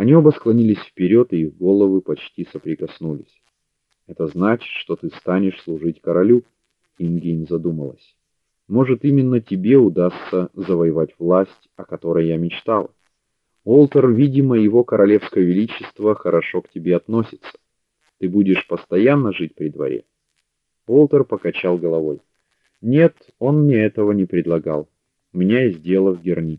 Они оба склонились вперед, и их головы почти соприкоснулись. Это значит, что ты станешь служить королю, Ингейн задумалась. Может, именно тебе удастся завоевать власть, о которой я мечтала. Олтер, видимо, его королевское величество хорошо к тебе относится. Ты будешь постоянно жить при дворе. Олтер покачал головой. Нет, он мне этого не предлагал. У меня есть дело в Герни.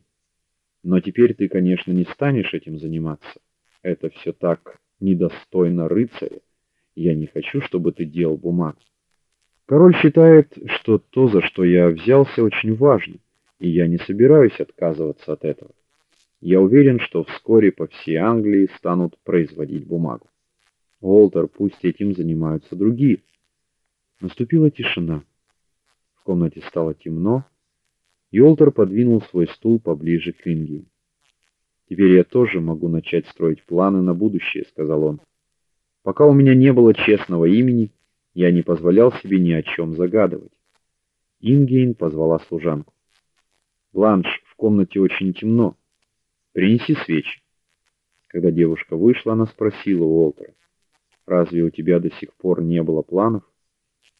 Но теперь ты, конечно, не станешь этим заниматься. Это все так недостойно рыцаря. Я не хочу, чтобы ты делал бумагу. Король считает, что то, за что я взялся, очень важно, и я не собираюсь отказываться от этого. Я уверен, что вскоре по всей Англии станут производить бумагу. Уолтер, пусть этим занимаются другие. Наступила тишина. В комнате стало темно. Йолтер подвинул свой стул поближе к Инги. Теперь я тоже могу начать строить планы на будущее, сказал он. Пока у меня не было честного имени, я не позволял себе ни о чем загадывать. Ингейн позвала служанку. Бланш, в комнате очень темно. Принеси свечи. Когда девушка вышла, она спросила Уолтера: "Разве у тебя до сих пор не было планов?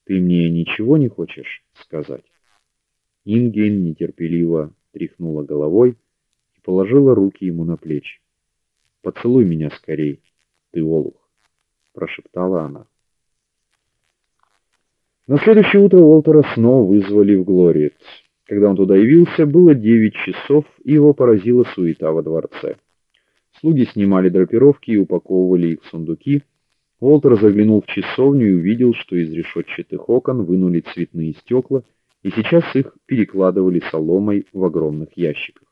Ты мне ничего не хочешь сказать?" Ингейн нетерпеливо тряхнула головой и положила руки ему на плечи. "Поцелуй меня скорей, ты олух", прошептала она. На следующее утро Уолтера снова вызвали в Глориет. Когда он туда явился, было девять часов, и его поразила суета во дворце. Слуги снимали драпировки и упаковывали их в сундуки. Уолтер заглянул в часовню и увидел, что из решетчатых окон вынули цветные стекла и сейчас их перекладывали соломой в огромных ящиках.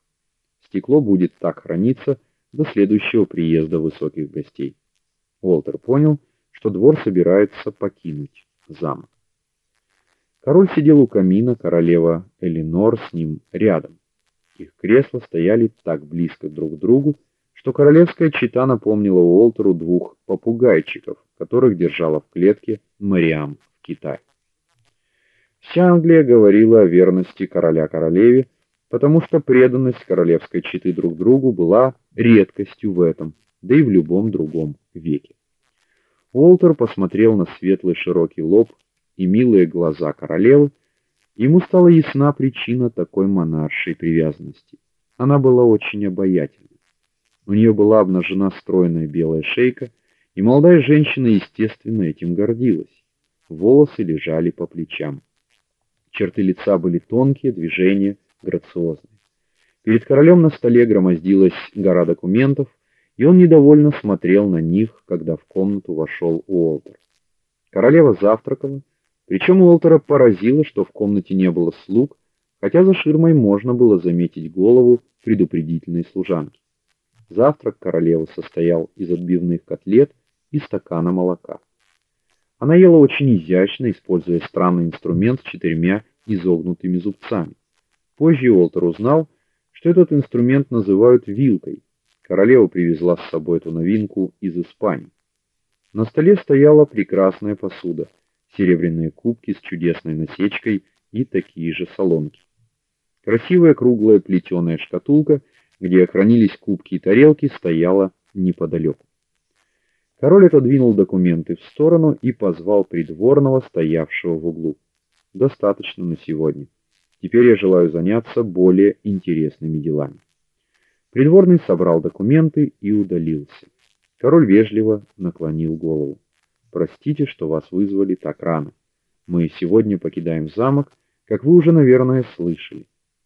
Стекло будет так храниться до следующего приезда высоких гостей. Уолтер понял, что двор собирается покинуть замок. Король сидел у камина, королева Элинор с ним рядом. Их кресла стояли так близко друг к другу, что королевская чета напомнила Уолтеру двух попугайчиков, которых держала в клетке Мариам в Китае. Вся Англия говорила о верности короля королеве, потому что преданность королевской четы друг другу была редкостью в этом, да и в любом другом веке. Уолтер посмотрел на светлый широкий лоб и милые глаза королевы. Ему стала ясна причина такой монаршей привязанности. Она была очень обаятельна. У нее была обнажена стройная белая шейка, и молодая женщина, естественно, этим гордилась. Волосы лежали по плечам. Черты лица были тонкие, движения грациозные. Перед королем на столе громоздилась гора документов, и он недовольно смотрел на них, когда в комнату вошел Уолтер. Королева завтракала, причем Уолтера поразило, что в комнате не было слуг, хотя за ширмой можно было заметить голову предупредительной служанки. Завтрак королевы состоял из отбивных котлет и стакана молока. Она ела очень изящно, используя странный инструмент с четырьмя изогнутыми зубцами. Позже Уолтер узнал, что этот инструмент называют вилкой. Королева привезла с собой эту новинку из Испании. На столе стояла прекрасная посуда: серебряные кубки с чудесной насечкой и такие же солонки. Красивая круглая плетеная шкатулка, где хранились кубки и тарелки, стояла неподалеку. Король отодвинул документы в сторону и позвал придворного, стоявшего в углу. Достаточно на сегодня. Теперь я желаю заняться более интересными делами. Придворный собрал документы и удалился. Король вежливо наклонил голову. Простите, что вас вызвали так рано. Мы сегодня покидаем замок, как вы уже, наверное, слышали.